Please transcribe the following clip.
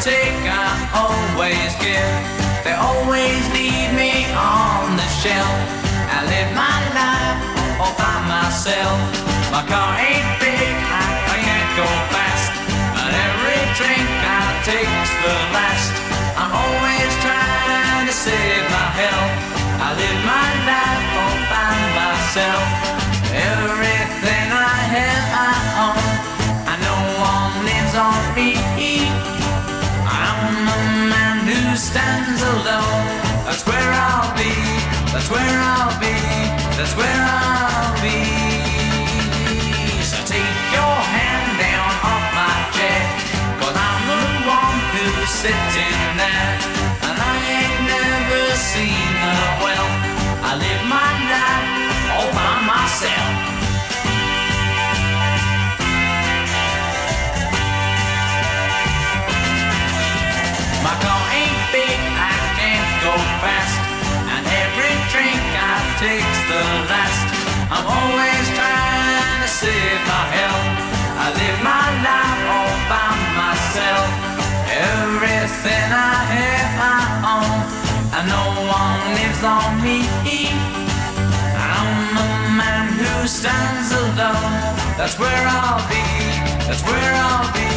take, I always give. They always need me on the shelf. I live my life all by myself. My car ain't big, I, I can't go fast. But every drink I take's the last. I'm always trying to save my health. I live my life all by myself. Every alone. That's where I'll be. That's where I'll be. That's where I'll be. then I have my own. And no one lives on me. I'm a man who stands alone. That's where I'll be, that's where I'll be.